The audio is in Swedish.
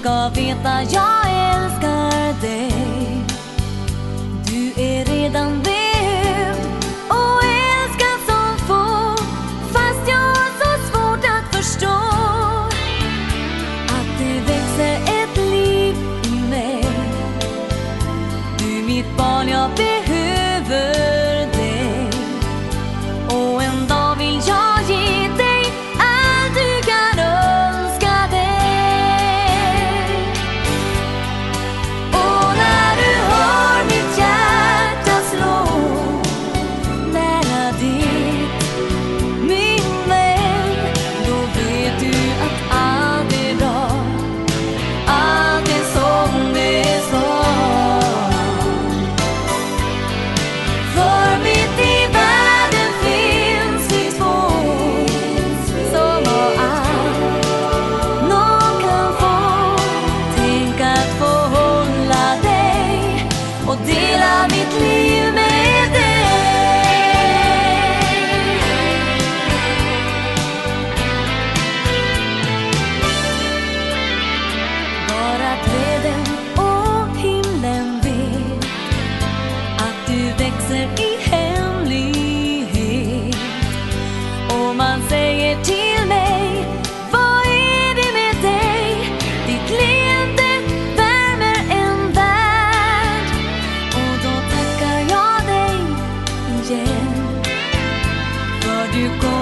ska veta jag älskar dig. du corps.